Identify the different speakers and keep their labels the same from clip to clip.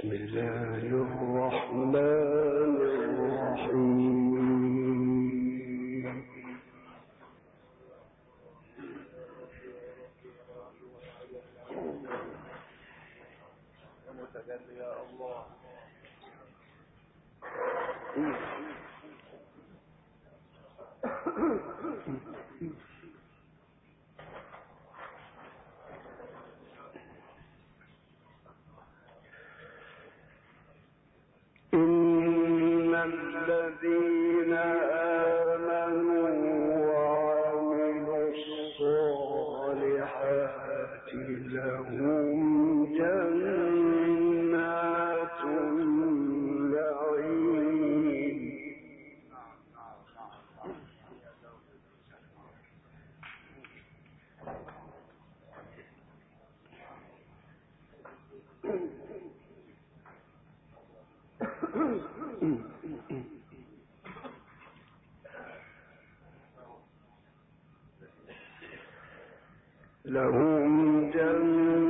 Speaker 1: بسم الله الرحمن الرحيم. يا الله. الذين لهم جنات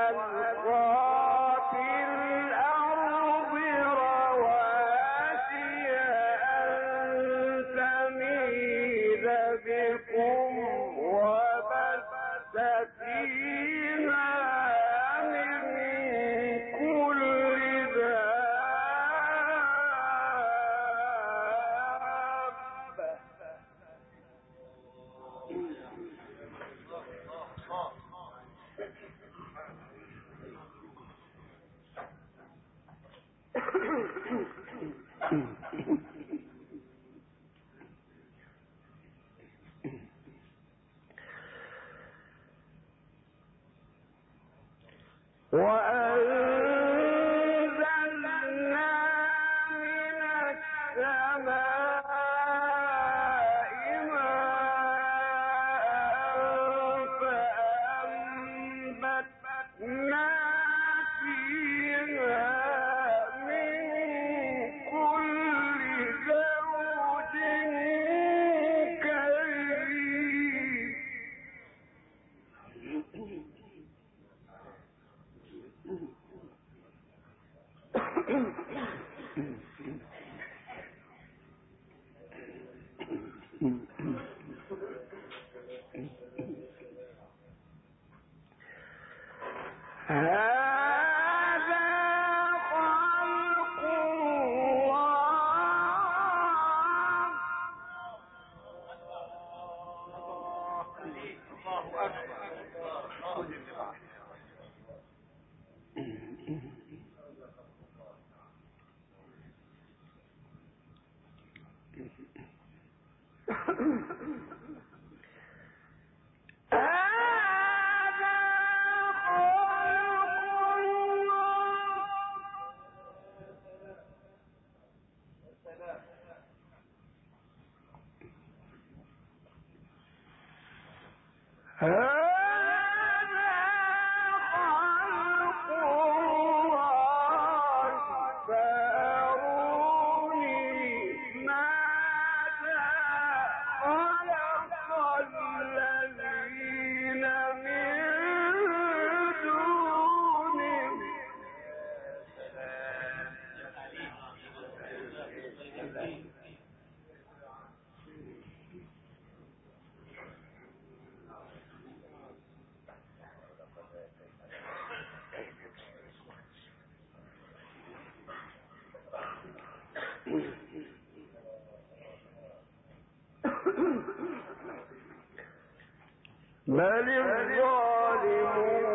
Speaker 1: بل الظالمون.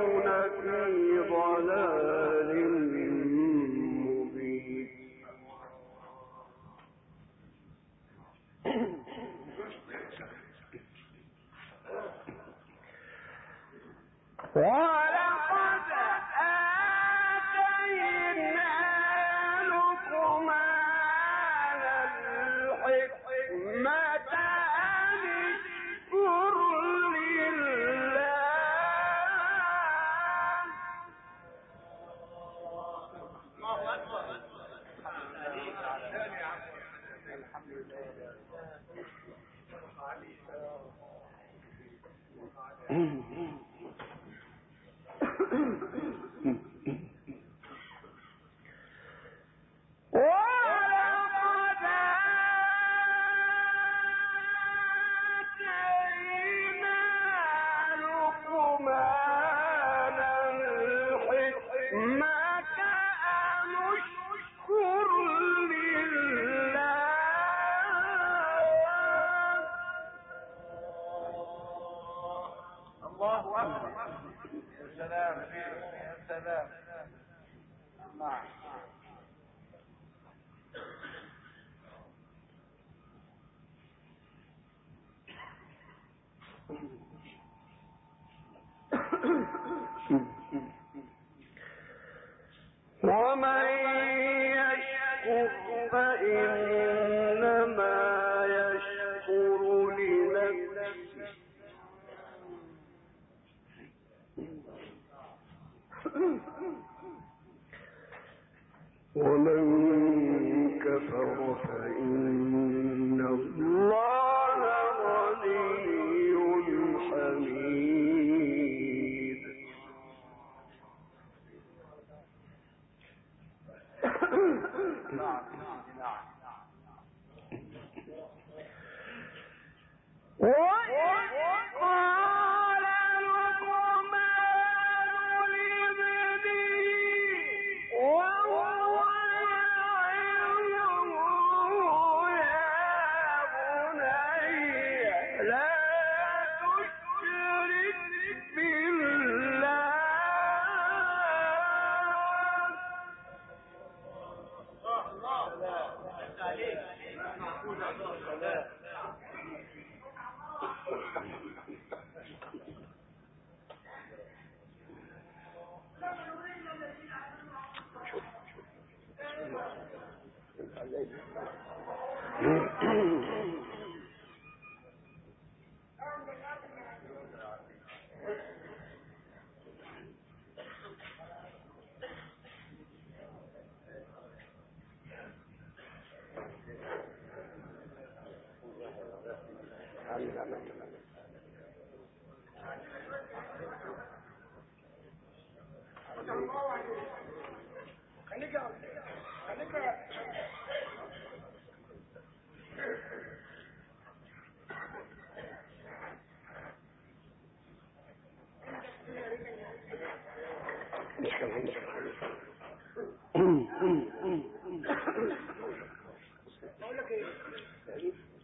Speaker 1: ومن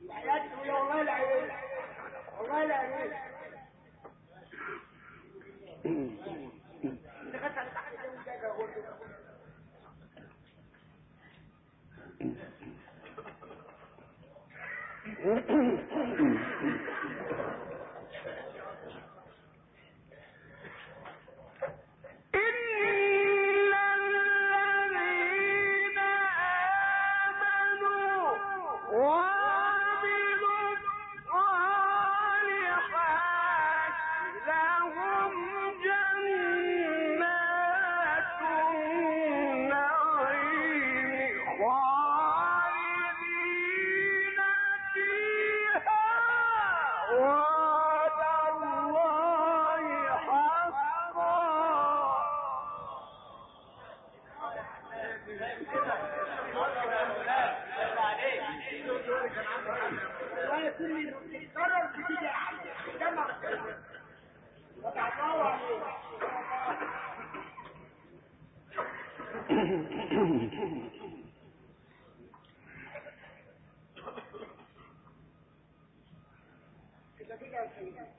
Speaker 1: العيال تقول والله العيال والله العيال Mm-hmm. ٹھیک ہے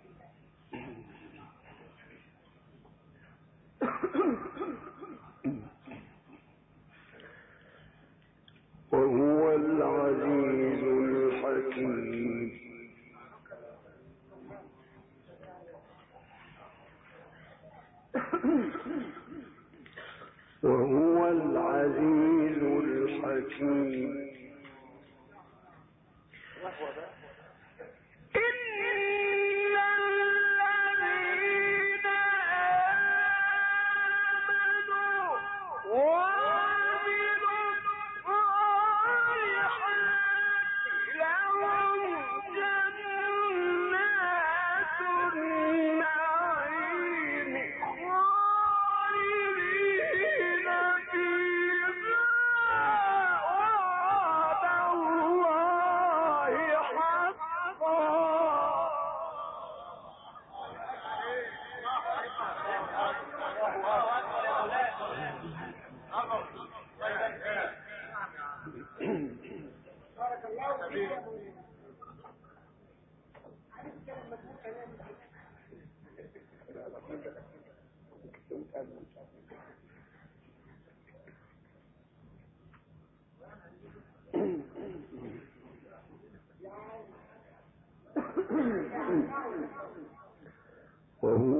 Speaker 1: وهو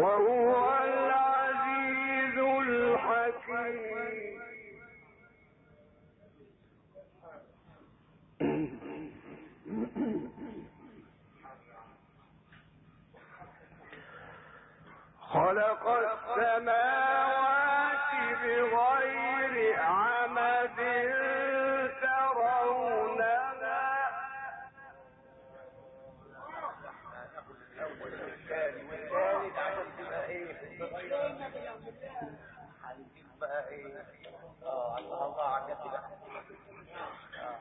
Speaker 1: وهو العزيز الحكيم. خلق السماوات
Speaker 2: بقى إيه آه الله آه.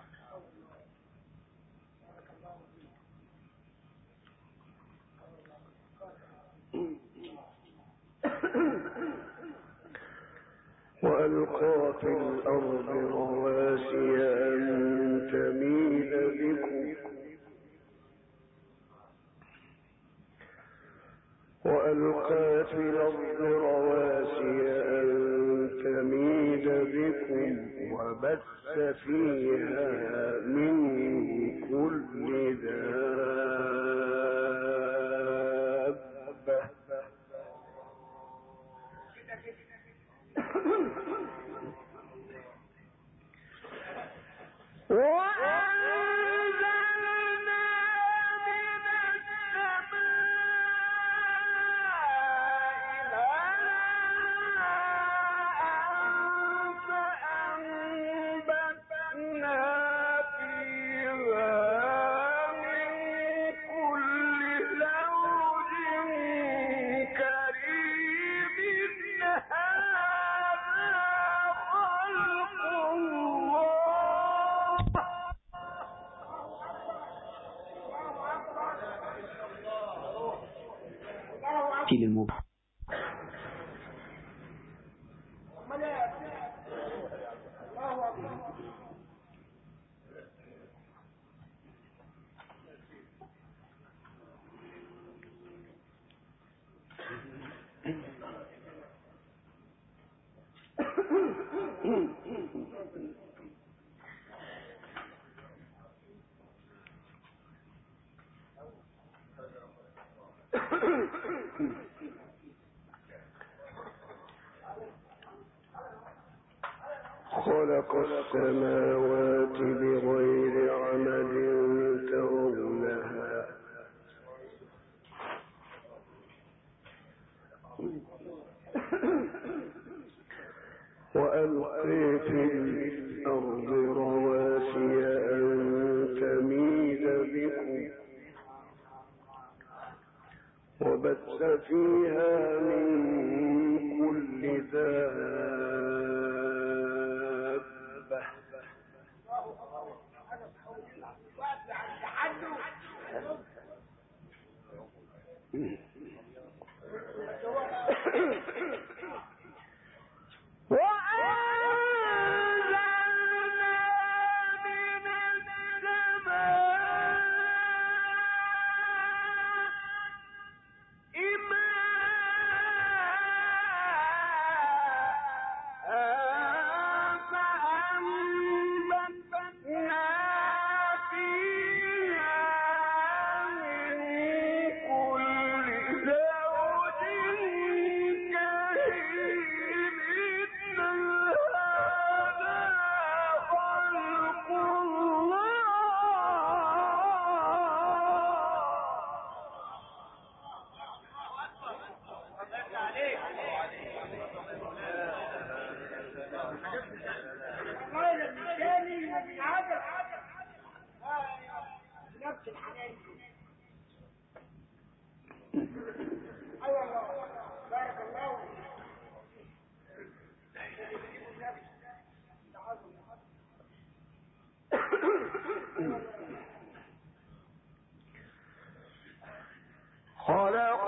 Speaker 1: وألقى في الأرض رواسي أن تميد بكم وألقى في الأرض رواسي بكم وبث فيها من كل دابة. وأنزلنا دلیل مبین Thank you. خلق السماوات بغير عمد العدل نفس الحديث الله بارك الله خلق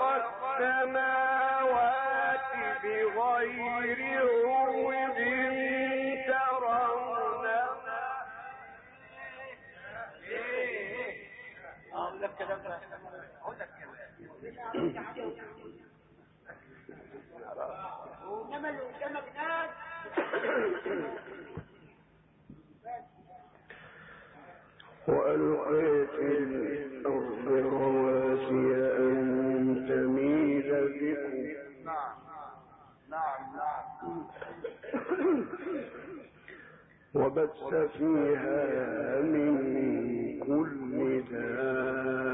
Speaker 1: وألقيت الأرض رواسي أن تميد بكم.
Speaker 2: نعم نعم نعم
Speaker 1: وبث فيها من كل دار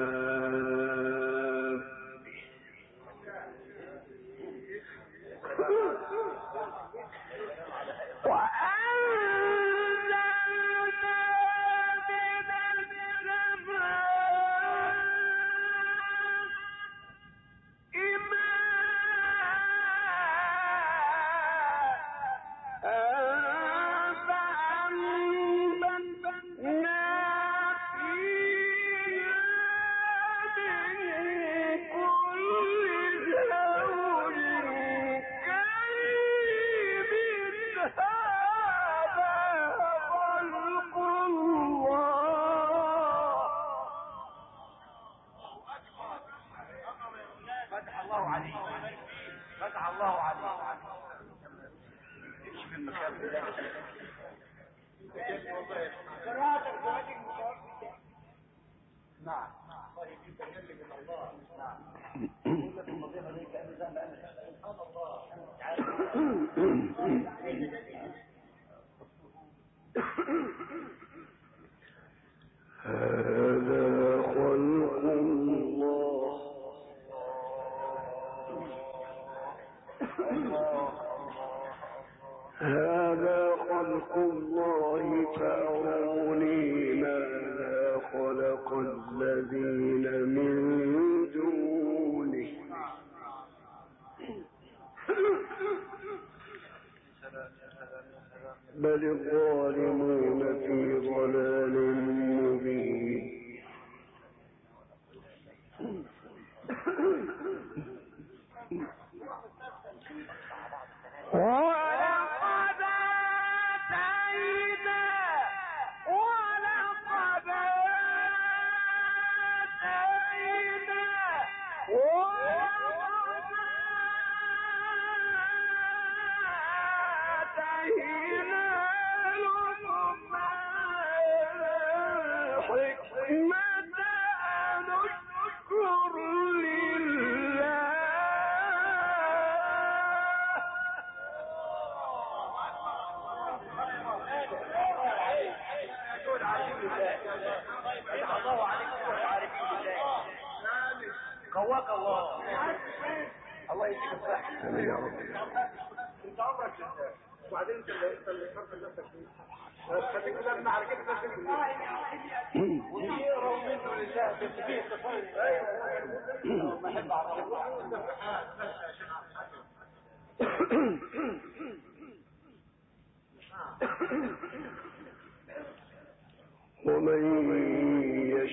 Speaker 1: بل الظالمون في ضلال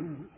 Speaker 1: ہوں۔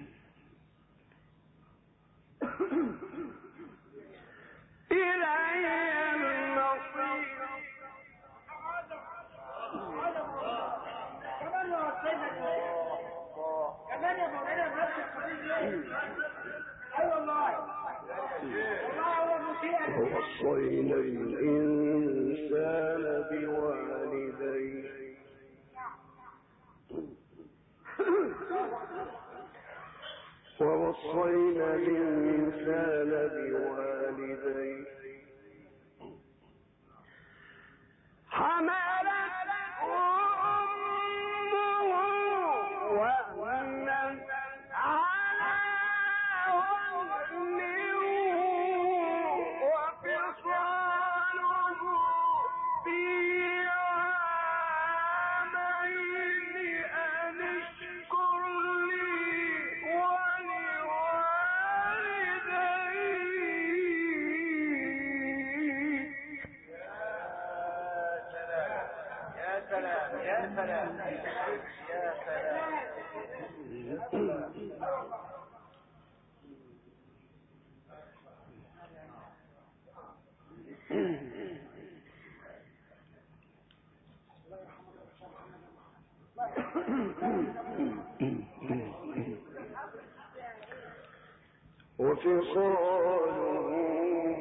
Speaker 1: وفصاله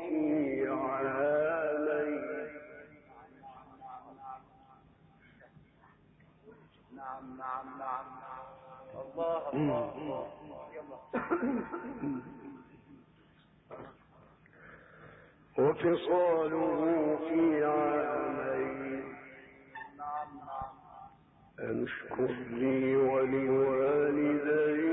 Speaker 1: في عالي نعم،,
Speaker 2: نعم نعم نعم الله الله الله
Speaker 1: وفصاله في عامين. أن اشكر لي
Speaker 2: ولوالدي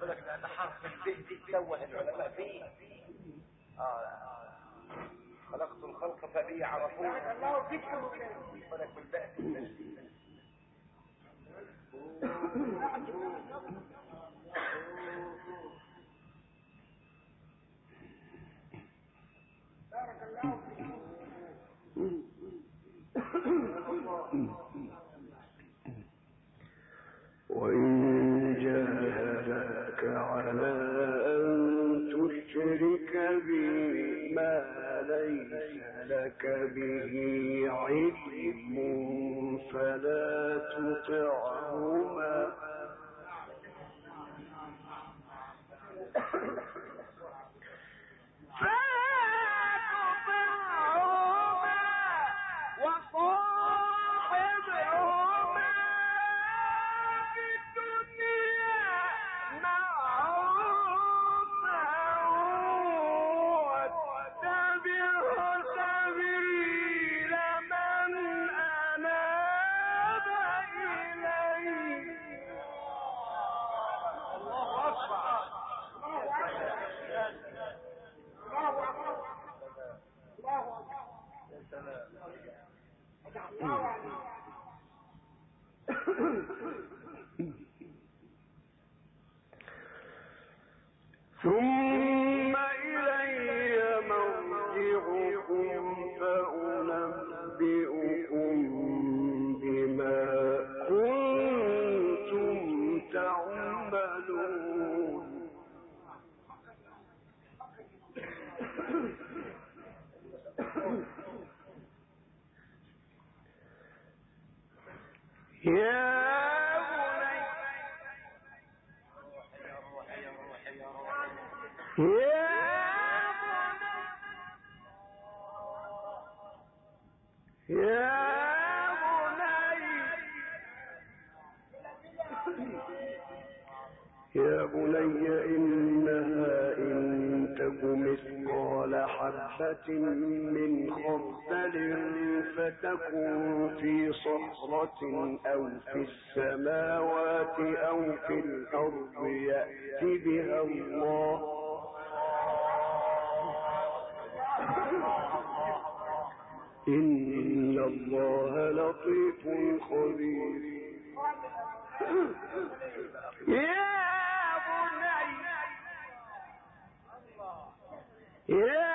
Speaker 2: بالك لأن حرف البه دي العلماء فيه آه خلقت الخلق فبي
Speaker 3: الله
Speaker 2: يذكره بالك بالباء
Speaker 3: بارك الله فيك
Speaker 1: وإن لك به علم فلا تطعهما. إن الله
Speaker 3: لطيف خبير.
Speaker 1: يا بني. يا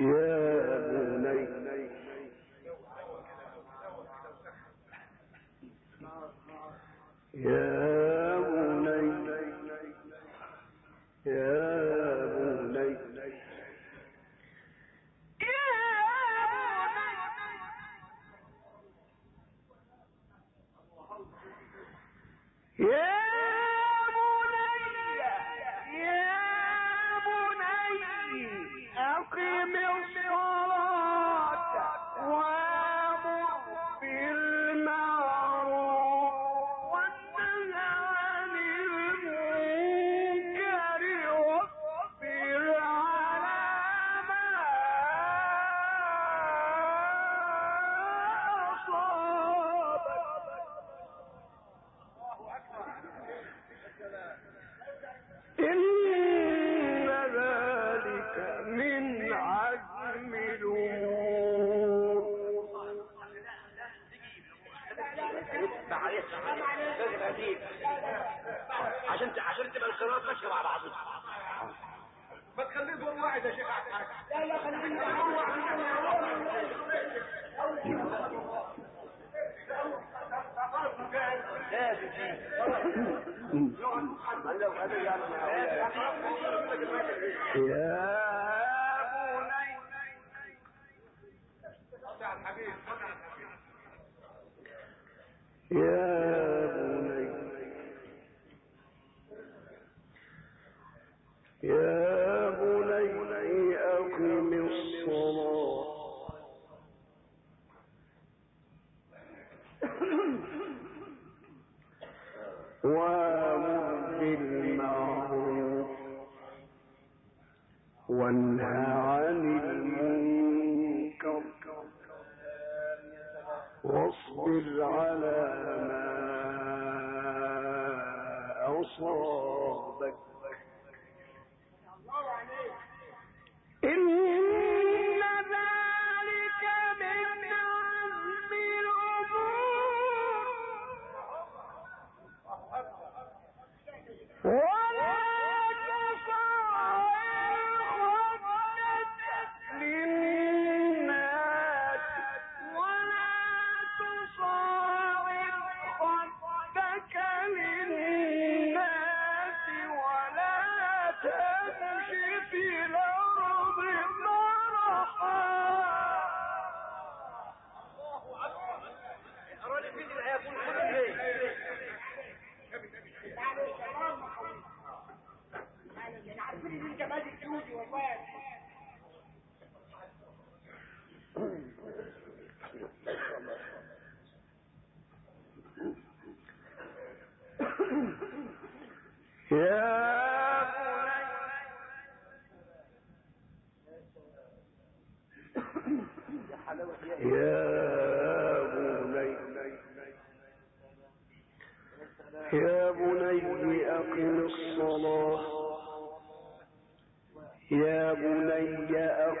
Speaker 1: يا بني يا Yeah,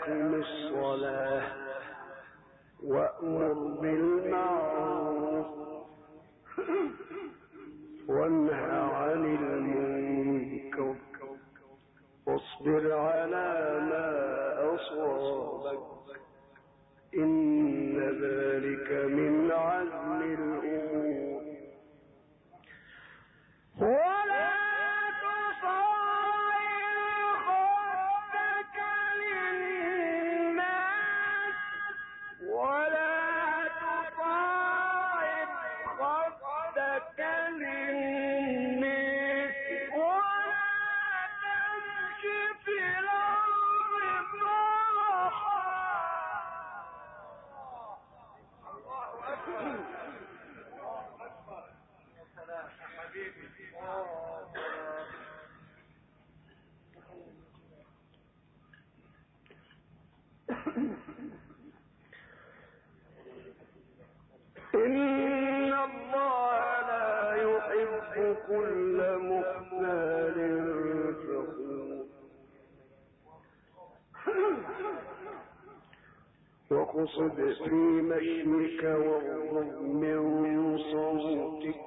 Speaker 1: وأقم الصلاة وأمر بالله وقصد في مشيك واغضب من صوتك.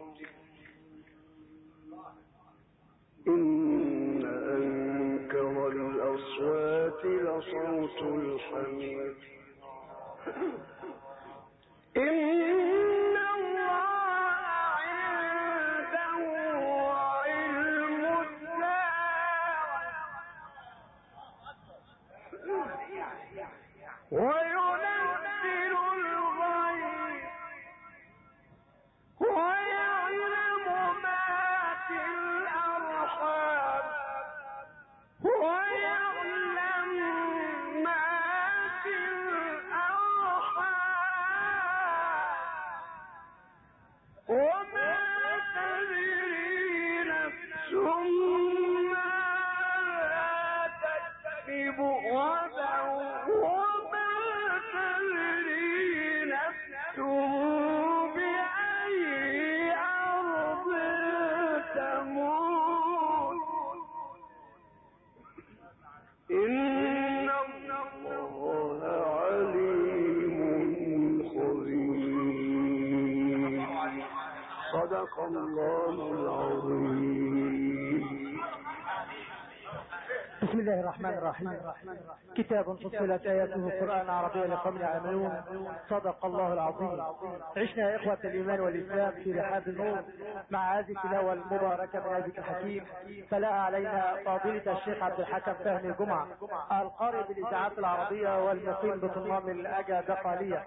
Speaker 4: الرحيم. كتاب فصلت آياته قرآن عربيا لقوم يعملون. صدق الله العظيم. عشنا يا إخوة الإيمان والإسلام في رحاب النور. مع هذه التلاوة المباركة من هذه الحكيم فلا علينا فضيلة الشيخ عبد الحكم فهمي الجمعة القارئ بالإذاعات العربية والمقيم بطنام الأجا دقالية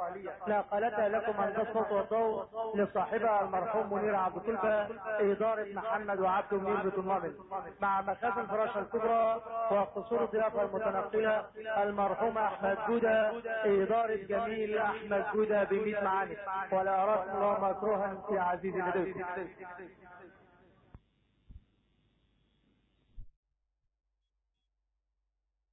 Speaker 4: ناقلتها لكم عند الصوت والضوء لصاحبها المرحوم منير عبد طلبة إدارة محمد وعبد منير بطنام مع مخازن فراشة الكبرى وقصور الضيافة المتنقلة المرحوم أحمد جودة إدارة جميل أحمد جودة بميت معاني. ولا أراكم الله مكروها في عزيز الندوس